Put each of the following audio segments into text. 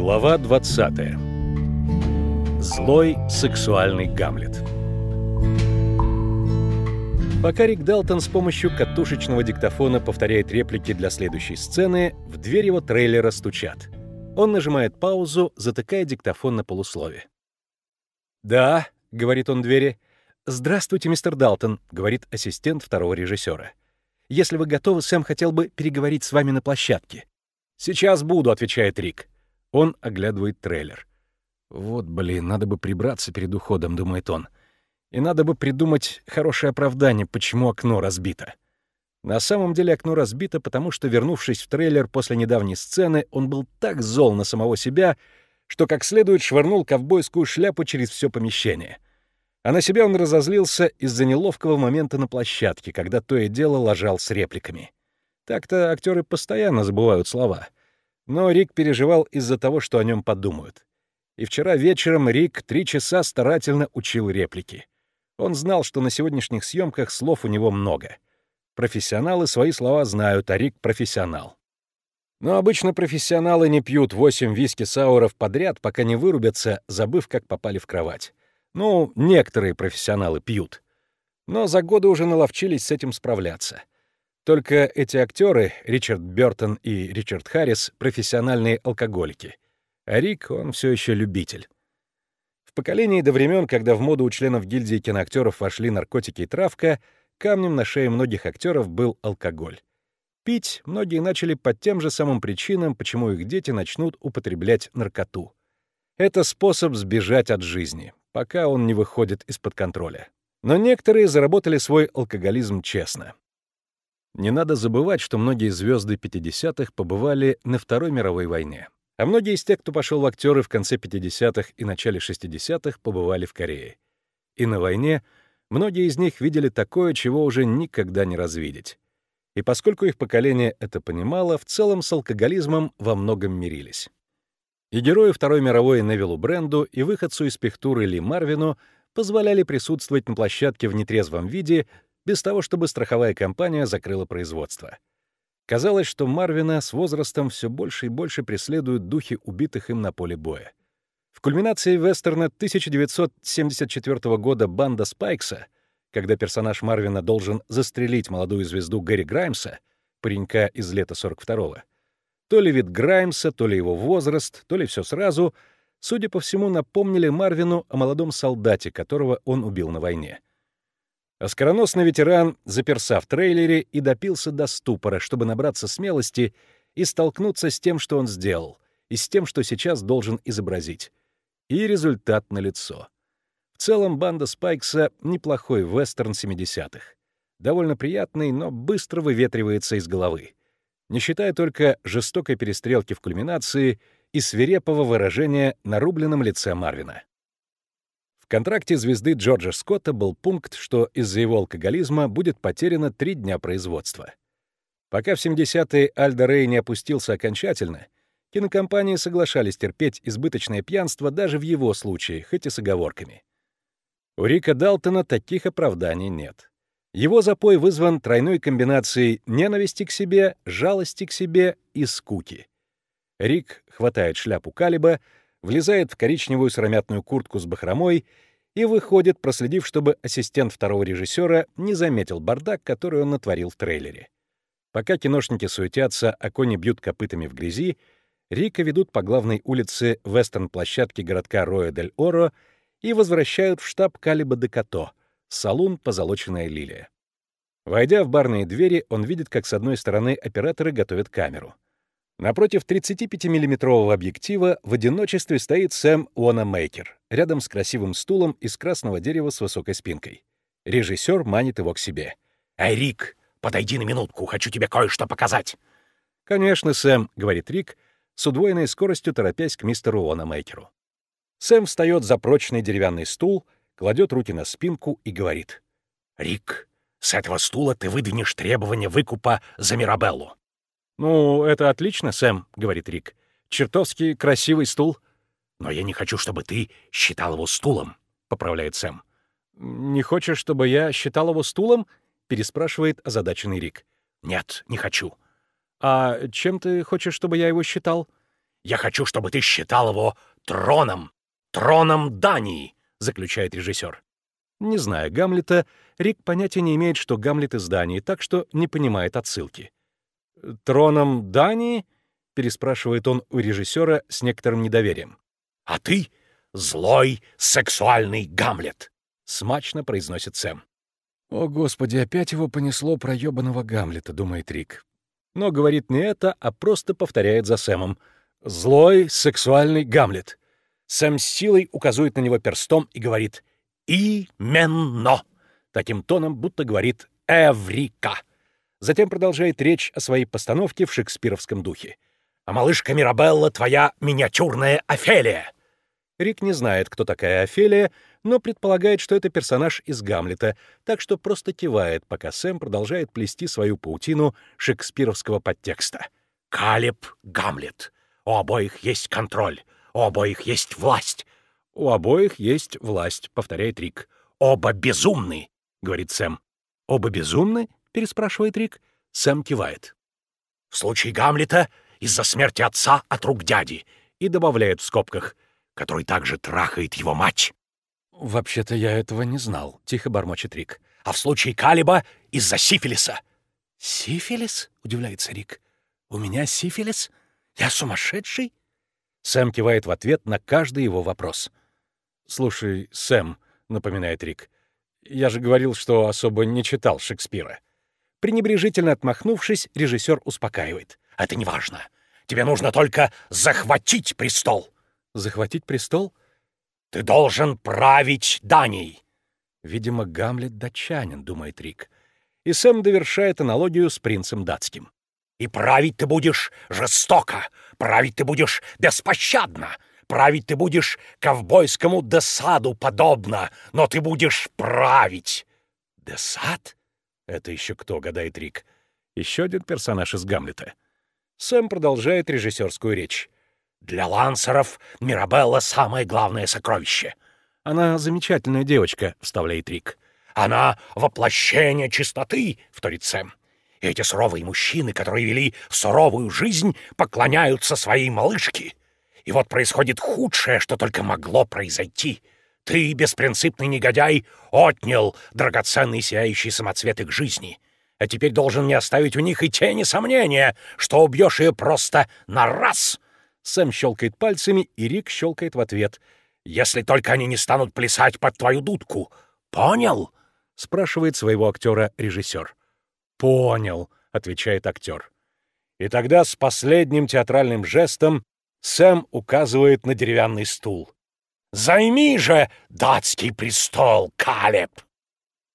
Глава 20. Злой сексуальный Гамлет. Пока Рик Далтон с помощью катушечного диктофона повторяет реплики для следующей сцены, в дверь его трейлера стучат. Он нажимает паузу, затыкая диктофон на полуслове. «Да», — говорит он двери. «Здравствуйте, мистер Далтон», — говорит ассистент второго режиссера. «Если вы готовы, Сэм хотел бы переговорить с вами на площадке». «Сейчас буду», — отвечает Рик. Он оглядывает трейлер. «Вот, блин, надо бы прибраться перед уходом», — думает он. «И надо бы придумать хорошее оправдание, почему окно разбито». На самом деле окно разбито, потому что, вернувшись в трейлер после недавней сцены, он был так зол на самого себя, что как следует швырнул ковбойскую шляпу через все помещение. А на себя он разозлился из-за неловкого момента на площадке, когда то и дело ложал с репликами. Так-то актеры постоянно забывают слова — но Рик переживал из-за того, что о нем подумают. И вчера вечером Рик три часа старательно учил реплики. Он знал, что на сегодняшних съемках слов у него много. Профессионалы свои слова знают, а Рик — профессионал. Но обычно профессионалы не пьют восемь виски-сауров подряд, пока не вырубятся, забыв, как попали в кровать. Ну, некоторые профессионалы пьют. Но за годы уже наловчились с этим справляться. Только эти актеры, Ричард Бёртон и Ричард Харрис, профессиональные алкоголики. А Рик, он все еще любитель. В поколении до времен, когда в моду у членов гильдии киноактеров вошли наркотики и травка, камнем на шее многих актеров был алкоголь. Пить многие начали по тем же самым причинам, почему их дети начнут употреблять наркоту. Это способ сбежать от жизни, пока он не выходит из-под контроля. Но некоторые заработали свой алкоголизм честно. Не надо забывать, что многие звезды 50-х побывали на Второй мировой войне. А многие из тех, кто пошел в актеры в конце 50-х и начале 60-х, побывали в Корее. И на войне многие из них видели такое, чего уже никогда не развидеть. И поскольку их поколение это понимало, в целом с алкоголизмом во многом мирились. И герою Второй мировой Невилу Бренду и выходцу из пехтуры Ли Марвину позволяли присутствовать на площадке в нетрезвом виде без того, чтобы страховая компания закрыла производство. Казалось, что Марвина с возрастом все больше и больше преследуют духи убитых им на поле боя. В кульминации вестерна 1974 года «Банда Спайкса», когда персонаж Марвина должен застрелить молодую звезду Гэри Граймса, паренька из лета 42-го, то ли вид Граймса, то ли его возраст, то ли все сразу, судя по всему, напомнили Марвину о молодом солдате, которого он убил на войне — Оскароносный ветеран заперся в трейлере и допился до ступора, чтобы набраться смелости и столкнуться с тем, что он сделал, и с тем, что сейчас должен изобразить. И результат налицо. В целом, банда Спайкса — неплохой вестерн 70-х. Довольно приятный, но быстро выветривается из головы. Не считая только жестокой перестрелки в кульминации и свирепого выражения на рубленном лице Марвина контракте звезды Джорджа Скотта был пункт, что из-за его алкоголизма будет потеряно три дня производства. Пока в 70-е Альдо Рей не опустился окончательно, кинокомпании соглашались терпеть избыточное пьянство даже в его случае, хоть и с оговорками. У Рика Далтона таких оправданий нет. Его запой вызван тройной комбинацией ненависти к себе, жалости к себе и скуки. Рик хватает шляпу Калиба, влезает в коричневую сыромятную куртку с бахромой и выходит, проследив, чтобы ассистент второго режиссера не заметил бардак, который он натворил в трейлере. Пока киношники суетятся, а кони бьют копытами в грязи, Рика ведут по главной улице вестерн-площадки городка Роя-дель-Оро и возвращают в штаб Калиба де Като, салун «Позолоченная лилия». Войдя в барные двери, он видит, как с одной стороны операторы готовят камеру — Напротив 35-миллиметрового объектива в одиночестве стоит Сэм Уонамейкер, рядом с красивым стулом из красного дерева с высокой спинкой. Режиссер манит его к себе. «Эй, Рик, подойди на минутку, хочу тебе кое-что показать». «Конечно, Сэм», — говорит Рик, с удвоенной скоростью торопясь к мистеру Уонамейкеру. Сэм встает за прочный деревянный стул, кладет руки на спинку и говорит. «Рик, с этого стула ты выдвинешь требования выкупа за Мирабеллу. «Ну, это отлично, Сэм», — говорит Рик. «Чертовски красивый стул». «Но я не хочу, чтобы ты считал его стулом», — поправляет Сэм. «Не хочешь, чтобы я считал его стулом?» — переспрашивает озадаченный Рик. «Нет, не хочу». «А чем ты хочешь, чтобы я его считал?» Я хочу, чтобы ты считал его троном, троном Дании, заключает режиссер. Не зная Гамлета, Рик понятия не имеет, что Гамлет из Дании, так что не понимает отсылки. «Троном Дании?» — переспрашивает он у режиссера с некоторым недоверием. «А ты — злой сексуальный Гамлет», — смачно произносит Сэм. «О, Господи, опять его понесло про ёбаного Гамлета», — думает Рик. Но говорит не это, а просто повторяет за Сэмом. «Злой сексуальный Гамлет». Сэм с силой указывает на него перстом и говорит «Именно!» Таким тоном, будто говорит «Эврика!» Затем продолжает речь о своей постановке в шекспировском духе. «А малышка Мирабелла — твоя миниатюрная Офелия!» Рик не знает, кто такая Офелия, но предполагает, что это персонаж из «Гамлета», так что просто кивает, пока Сэм продолжает плести свою паутину шекспировского подтекста. «Калеб Гамлет. У обоих есть контроль. У обоих есть власть». «У обоих есть власть», — повторяет Рик. «Оба безумны», — говорит Сэм. «Оба безумны?» — переспрашивает Рик. Сэм кивает. «В случае Гамлета из-за смерти отца от рук дяди», и добавляет в скобках, который также трахает его мать. «Вообще-то я этого не знал», — тихо бормочет Рик. «А в случае Калиба из-за сифилиса». «Сифилис?» — удивляется Рик. «У меня сифилис? Я сумасшедший?» Сэм кивает в ответ на каждый его вопрос. «Слушай, Сэм», — напоминает Рик, — «я же говорил, что особо не читал Шекспира». Пренебрежительно отмахнувшись, режиссер успокаивает. «Это не важно. Тебе нужно только захватить престол». «Захватить престол?» «Ты должен править Данией». Видимо, Гамлет датчанин, думает Рик. И Сэм довершает аналогию с принцем датским. «И править ты будешь жестоко, править ты будешь беспощадно, править ты будешь ковбойскому десаду подобно, но ты будешь править». «Десад?» Это еще кто, гадает Рик. Еще один персонаж из Гамлета. Сэм продолжает режиссерскую речь. «Для лансеров Мирабелла — самое главное сокровище». «Она замечательная девочка», — вставляет Рик. «Она — воплощение чистоты», — вторит Сэм. И эти суровые мужчины, которые вели суровую жизнь, поклоняются своей малышке. И вот происходит худшее, что только могло произойти — ты, беспринципный негодяй, отнял драгоценный сияющий самоцвет их жизни, а теперь должен не оставить у них и тени сомнения, что убьешь ее просто на раз!» Сэм щелкает пальцами, и Рик щелкает в ответ. «Если только они не станут плясать под твою дудку. Понял?» — спрашивает своего актера режиссер. «Понял», — отвечает актер. И тогда с последним театральным жестом Сэм указывает на деревянный стул. Займи же датский престол, Калеб!»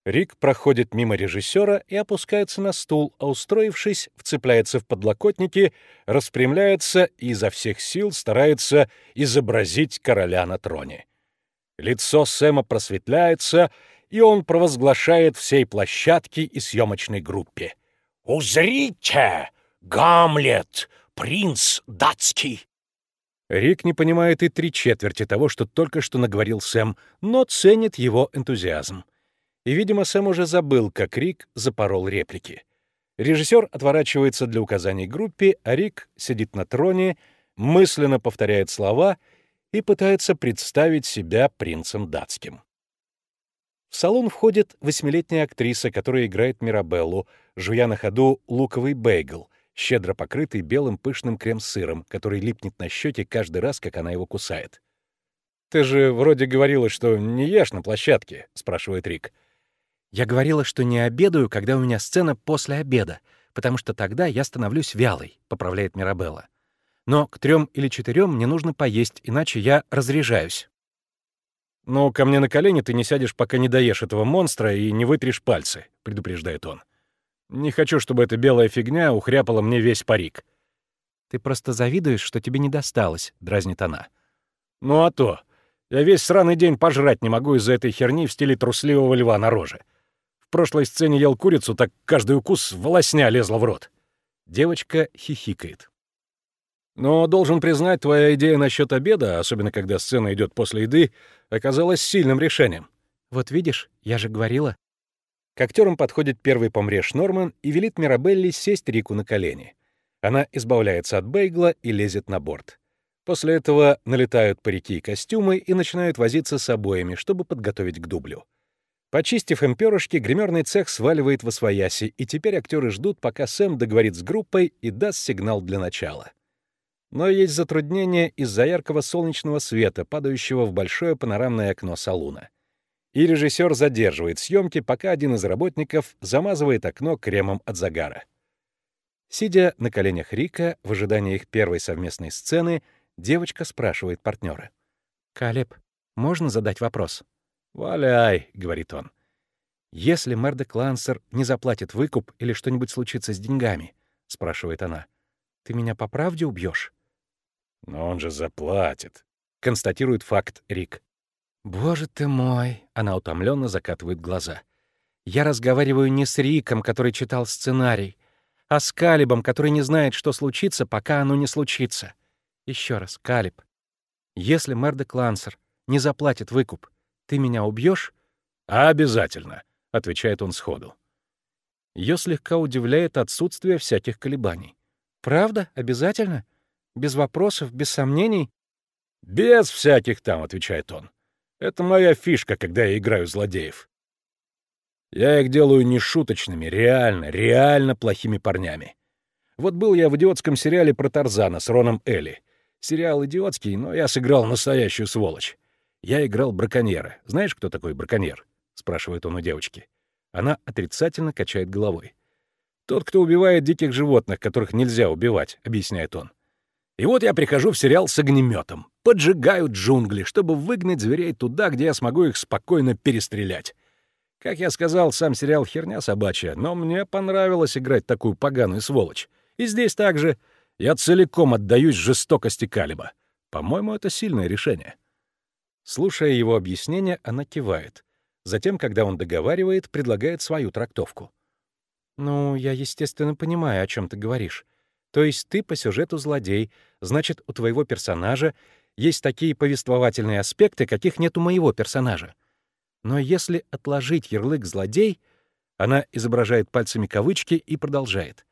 Рик проходит мимо режиссера и опускается на стул, а устроившись, вцепляется в подлокотники, распрямляется и изо всех сил старается изобразить короля на троне. Лицо Сэма просветляется, и он провозглашает всей площадке и съемочной группе. «Узрите! Гамлет, принц датский!» Рик не понимает и три четверти того, что только что наговорил Сэм, но ценит его энтузиазм. И, видимо, Сэм уже забыл, как Рик запорол реплики. Режиссер отворачивается для указаний группе, а Рик сидит на троне, мысленно повторяет слова и пытается представить себя принцем датским. В салон входит восьмилетняя актриса, которая играет Мирабеллу, жуя на ходу луковый бейгл, щедро покрытый белым пышным крем-сыром, который липнет на щеке каждый раз, как она его кусает. «Ты же вроде говорила, что не ешь на площадке», — спрашивает Рик. «Я говорила, что не обедаю, когда у меня сцена после обеда, потому что тогда я становлюсь вялой», — поправляет Мирабелла. «Но к трем или четырем мне нужно поесть, иначе я разряжаюсь». «Ну, ко мне на колени ты не сядешь, пока не доешь этого монстра и не вытрешь пальцы», — предупреждает он. Не хочу, чтобы эта белая фигня ухряпала мне весь парик. «Ты просто завидуешь, что тебе не досталось», — дразнит она. «Ну а то. Я весь сраный день пожрать не могу из-за этой херни в стиле трусливого льва на роже. В прошлой сцене ел курицу, так каждый укус волосня лезла в рот». Девочка хихикает. «Но должен признать, твоя идея насчет обеда, особенно когда сцена идет после еды, оказалась сильным решением. Вот видишь, я же говорила, к актерам подходит первый помреж Норман и велит Мирабелли сесть Рику на колени. Она избавляется от бейгла и лезет на борт. После этого налетают парики и костюмы и начинают возиться с обоями, чтобы подготовить к дублю. Почистив им перышки, гримерный цех сваливает в освояси, и теперь актеры ждут, пока Сэм договорит с группой и даст сигнал для начала. Но есть затруднение из-за яркого солнечного света, падающего в большое панорамное окно салуна. И режиссер задерживает съемки, пока один из работников замазывает окно кремом от загара. Сидя на коленях Рика, в ожидании их первой совместной сцены, Девочка спрашивает партнера. «Калеб, можно задать вопрос?» «Валяй», — говорит он. «Если Мердек Лансер не заплатит выкуп или что-нибудь случится с деньгами», — спрашивает она, — «ты меня по правде убьешь? «Но он же заплатит», — констатирует факт Рик. «Боже ты мой!» — она утомленно закатывает глаза. «Я разговариваю не с Риком, который читал сценарий, а с Калибом, который не знает, что случится, пока оно не случится. Еще раз, Калиб, если Мердек Лансер не заплатит выкуп, ты меня убьешь? «Обязательно», — отвечает он сходу. Ее слегка удивляет отсутствие всяких колебаний. «Правда? Обязательно? Без вопросов, без сомнений?» «Без всяких там», — отвечает он. «Это моя фишка, когда я играю злодеев. Я их делаю не шуточными, реально, реально плохими парнями. Вот был я в идиотском сериале про Тарзана с Роном Элли. Сериал идиотский, но я сыграл настоящую сволочь. Я играл браконьера. Знаешь, кто такой браконьер? спрашивает он у девочки. Она отрицательно качает головой. Тот, кто убивает диких животных, которых нельзя убивать, объясняет он. И вот я прихожу в сериал с огнеметом, поджигаю джунгли, чтобы выгнать зверей туда, где я смогу их спокойно перестрелять. Как я сказал, сам сериал херня собачья, но мне понравилось играть такую поганую сволочь. И здесь также я целиком отдаюсь жестокости Калиба. По-моему, это сильное решение. Слушая его объяснение, она кивает. Затем, когда он договаривает, предлагает свою трактовку. «Ну, я, естественно, понимаю, о чем ты говоришь. То есть ты по сюжету злодей, значит, у твоего персонажа есть такие повествовательные аспекты, каких нет у моего персонажа. Но если отложить ярлык «злодей», она изображает пальцами кавычки и продолжает.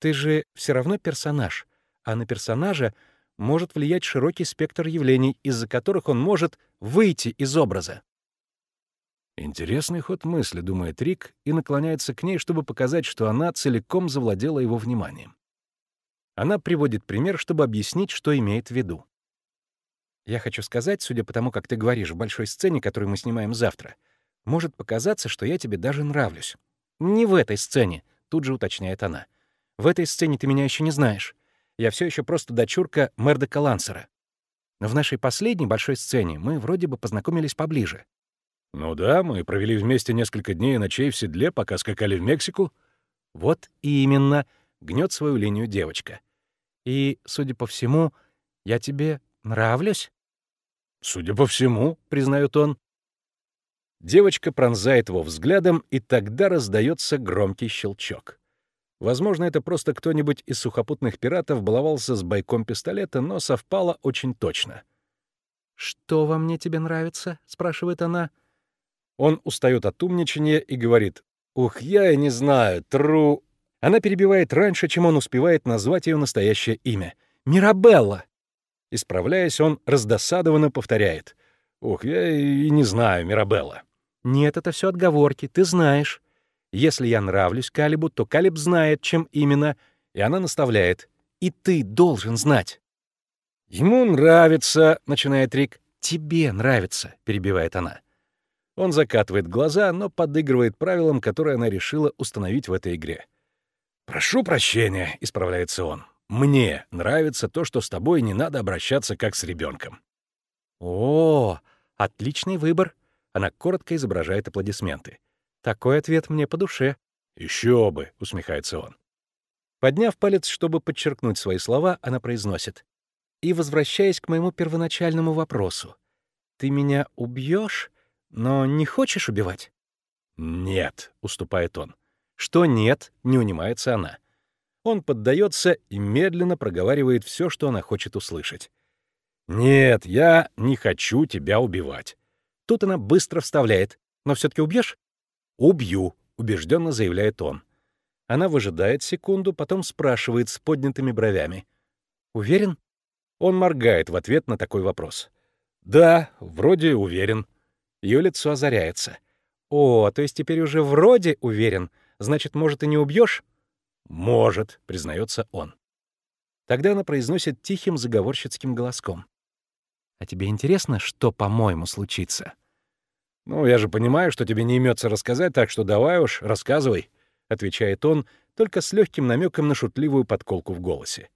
Ты же все равно персонаж, а на персонажа может влиять широкий спектр явлений, из-за которых он может выйти из образа. Интересный ход мысли, думает Рик, и наклоняется к ней, чтобы показать, что она целиком завладела его вниманием. Она приводит пример, чтобы объяснить, что имеет в виду. Я хочу сказать, судя по тому, как ты говоришь в большой сцене, которую мы снимаем завтра, может показаться, что я тебе даже нравлюсь. Не в этой сцене, тут же уточняет она. В этой сцене ты меня еще не знаешь. Я все еще просто дочурка Мердока Лансера. Но в нашей последней большой сцене мы вроде бы познакомились поближе. Ну да, мы провели вместе несколько дней и ночей в седле, пока скакали в Мексику. Вот именно, гнет свою линию девочка. И, судя по всему, я тебе нравлюсь? Судя по всему, признает он. Девочка пронзает его взглядом, и тогда раздается громкий щелчок. Возможно, это просто кто-нибудь из сухопутных пиратов баловался с бойком пистолета, но совпало очень точно. «Что во мне тебе нравится?» — спрашивает она. Он устает от умничания и говорит, «Ух, я и не знаю, тру...» Она перебивает раньше, чем он успевает назвать ее настоящее имя. «Мирабелла!» Исправляясь, он раздосадованно повторяет. «Ух, я и не знаю, Мирабелла». «Нет, это все отговорки, ты знаешь». Если я нравлюсь Калибу, то Калиб знает, чем именно, и она наставляет. И ты должен знать. «Ему нравится», — начинает Рик. «Тебе нравится», — перебивает она. Он закатывает глаза, но подыгрывает правилам, которые она решила установить в этой игре. «Прошу прощения», — исправляется он. «Мне нравится то, что с тобой не надо обращаться как с ребенком. «О, отличный выбор», — она коротко изображает аплодисменты. Такой ответ мне по душе. Еще бы, усмехается он. Подняв палец, чтобы подчеркнуть свои слова, она произносит. И возвращаясь к моему первоначальному вопросу. Ты меня убьешь, но не хочешь убивать? Нет, уступает он. Что нет, не унимается она. Он поддается и медленно проговаривает все, что она хочет услышать. «Нет, я не хочу тебя убивать». Тут она быстро вставляет. «Но все таки убьешь?» «Убью», — убежденно заявляет он. Она выжидает секунду, потом спрашивает с поднятыми бровями. «Уверен?» Он моргает в ответ на такой вопрос. «Да, вроде уверен». Ее лицо озаряется. «О, то есть теперь уже вроде уверен. Значит, может, и не убьешь? «Может», — признается он. Тогда она произносит тихим заговорщицким голоском. «А тебе интересно, что, по-моему, случится?» «Ну, я же понимаю, что тебе не имется рассказать, так что давай уж, рассказывай», — отвечает он, только с легким намеком на шутливую подколку в голосе.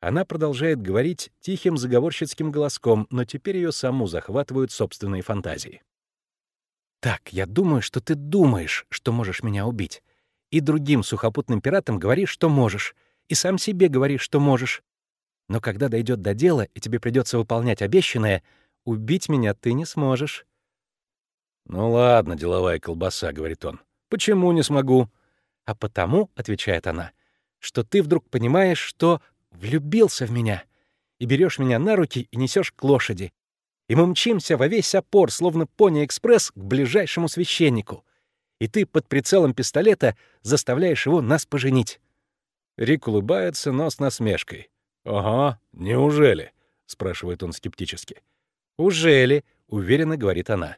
Она продолжает говорить тихим заговорщицким голоском, но теперь ее саму захватывают собственные фантазии. «Так, я думаю, что ты думаешь, что можешь меня убить. И другим сухопутным пиратам говоришь, что можешь. И сам себе говоришь, что можешь. Но когда дойдет до дела, и тебе придется выполнять обещанное, убить меня ты не сможешь». «Ну ладно, деловая колбаса», — говорит он. «Почему не смогу?» «А потому», — отвечает она, — «что ты вдруг понимаешь, что влюбился в меня, и берешь меня на руки и несешь к лошади. И мы мчимся во весь опор, словно пони-экспресс, к ближайшему священнику. И ты под прицелом пистолета заставляешь его нас поженить». Рик улыбается, но с насмешкой. «Ага, неужели?» — спрашивает он скептически. «Ужели?» — уверенно говорит она.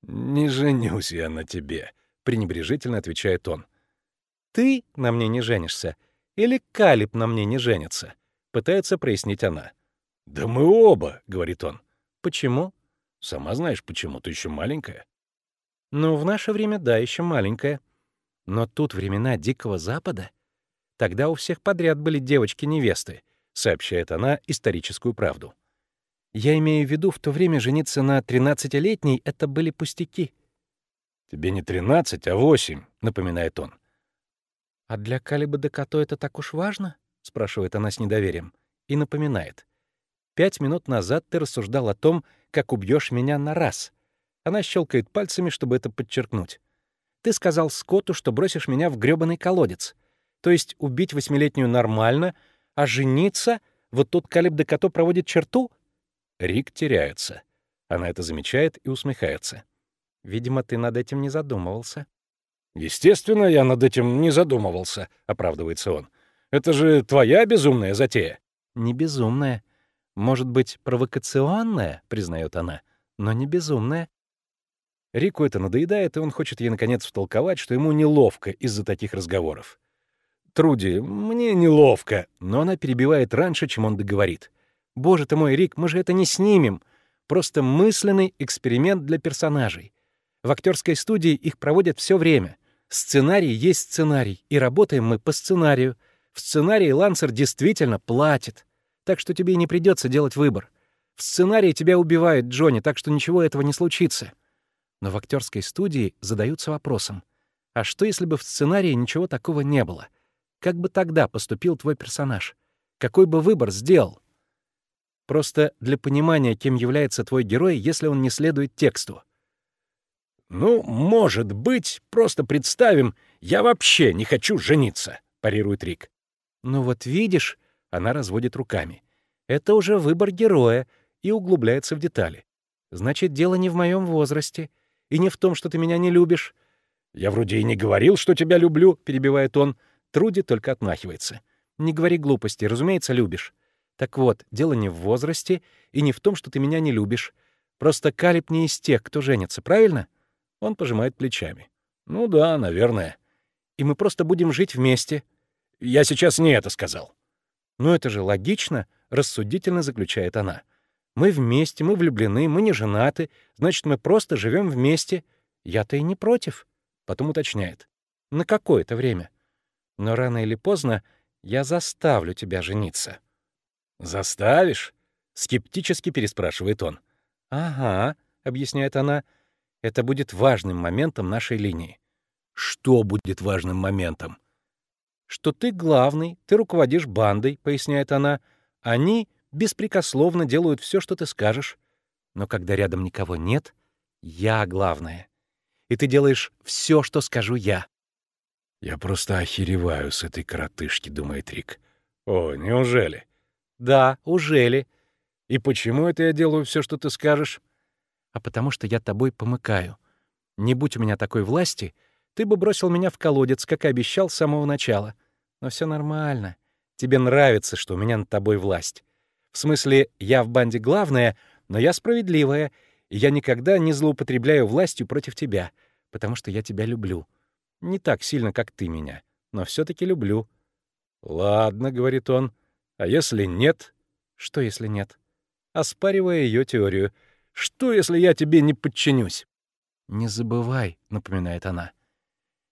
«Не женюсь я на тебе», — пренебрежительно отвечает он. «Ты на мне не женишься, или Калиб на мне не женится?» — пытается прояснить она. «Да мы оба», — говорит он. «Почему?» «Сама знаешь, почему. Ты еще маленькая». «Ну, в наше время, да, еще маленькая. Но тут времена Дикого Запада. Тогда у всех подряд были девочки-невесты», — сообщает она историческую правду. «Я имею в виду, в то время жениться на тринадцатилетней — это были пустяки». «Тебе не тринадцать, а восемь», — напоминает он. «А для Калиба Декато это так уж важно?» — спрашивает она с недоверием. И напоминает. «Пять минут назад ты рассуждал о том, как убьешь меня на раз». Она щелкает пальцами, чтобы это подчеркнуть. «Ты сказал Скотту, что бросишь меня в грёбаный колодец. То есть убить восьмилетнюю нормально, а жениться — вот тут Калиб Декато проводит черту?» Рик теряется. Она это замечает и усмехается. «Видимо, ты над этим не задумывался». «Естественно, я над этим не задумывался», — оправдывается он. «Это же твоя безумная затея». «Не безумная. Может быть, провокационная», — признает она, — «но не безумная». Рику это надоедает, и он хочет ей, наконец, втолковать, что ему неловко из-за таких разговоров. «Труди, мне неловко», но она перебивает раньше, чем он договорит. «Боже ты мой, Рик, мы же это не снимем. Просто мысленный эксперимент для персонажей. В актерской студии их проводят все время. Сценарий есть сценарий, и работаем мы по сценарию. В сценарии Лансер действительно платит. Так что тебе не придется делать выбор. В сценарии тебя убивает Джонни, так что ничего этого не случится. Но в актерской студии задаются вопросом. А что, если бы в сценарии ничего такого не было? Как бы тогда поступил твой персонаж? Какой бы выбор сделал? Просто для понимания, кем является твой герой, если он не следует тексту — «Ну, может быть, просто представим, я вообще не хочу жениться», — парирует Рик. «Ну вот видишь», — она разводит руками, — «это уже выбор героя» и углубляется в детали. «Значит, дело не в моем возрасте и не в том, что ты меня не любишь». «Я вроде и не говорил, что тебя люблю», — перебивает он. Труди только отмахивается. «Не говори глупости, разумеется, любишь. Так вот, дело не в возрасте и не в том, что ты меня не любишь. Просто Калиб не из тех, кто женится, правильно?» Он пожимает плечами. «Ну да, наверное. И мы просто будем жить вместе». «Я сейчас не это сказал». «Ну это же логично», — рассудительно заключает она. «Мы вместе, мы влюблены, мы не женаты, значит, мы просто живем вместе. Я-то и не против». Потом уточняет. «На какое-то время. Но рано или поздно я заставлю тебя жениться». «Заставишь?» — скептически переспрашивает он. «Ага», — объясняет она, — это будет важным моментом нашей линии. Что будет важным моментом? Что ты главный, ты руководишь бандой, поясняет она. Они беспрекословно делают все, что ты скажешь. Но когда рядом никого нет, я главная. И ты делаешь все, что скажу я. Я просто охереваю с этой коротышки, думает Рик. О, неужели? Да, ужели. И почему это я делаю все, что ты скажешь? а потому что я тобой помыкаю. Не будь у меня такой власти, ты бы бросил меня в колодец, как и обещал с самого начала. Но все нормально. Тебе нравится, что у меня над тобой власть. В смысле, я в банде главная, но я справедливая, и я никогда не злоупотребляю властью против тебя, потому что я тебя люблю. Не так сильно, как ты меня, но все таки люблю». «Ладно», — говорит он, — «а если нет?» «Что, если нет?» Оспаривая ее теорию. «Что, если я тебе не подчинюсь?» «Не забывай», — напоминает она.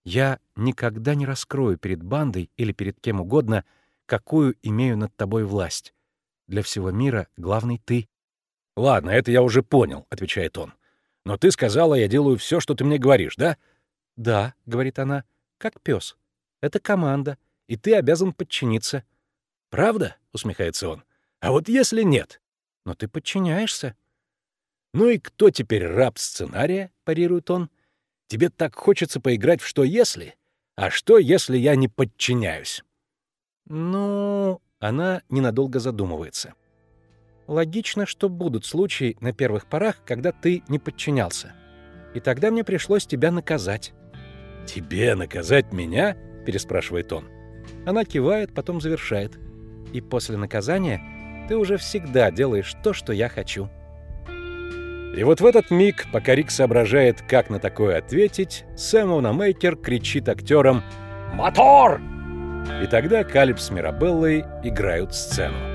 «Я никогда не раскрою перед бандой или перед кем угодно, какую имею над тобой власть. Для всего мира главный ты». «Ладно, это я уже понял», — отвечает он. «Но ты сказала, я делаю все, что ты мне говоришь, да?» «Да», — говорит она, — «как пес. Это команда, и ты обязан подчиниться». «Правда?» — усмехается он. «А вот если нет?» «Но ты подчиняешься». «Ну и кто теперь раб сценария?» — парирует он. «Тебе так хочется поиграть в «что если»? А что, если я не подчиняюсь?» «Ну...» — она ненадолго задумывается. «Логично, что будут случаи на первых порах, когда ты не подчинялся. И тогда мне пришлось тебя наказать». «Тебе наказать меня?» — переспрашивает он. Она кивает, потом завершает. «И после наказания ты уже всегда делаешь то, что я хочу». И вот в этот миг, пока Рик соображает, как на такое ответить, Сэм Мейкер кричит актерам «Мотор!» И тогда Калиб с Мирабеллой играют сцену.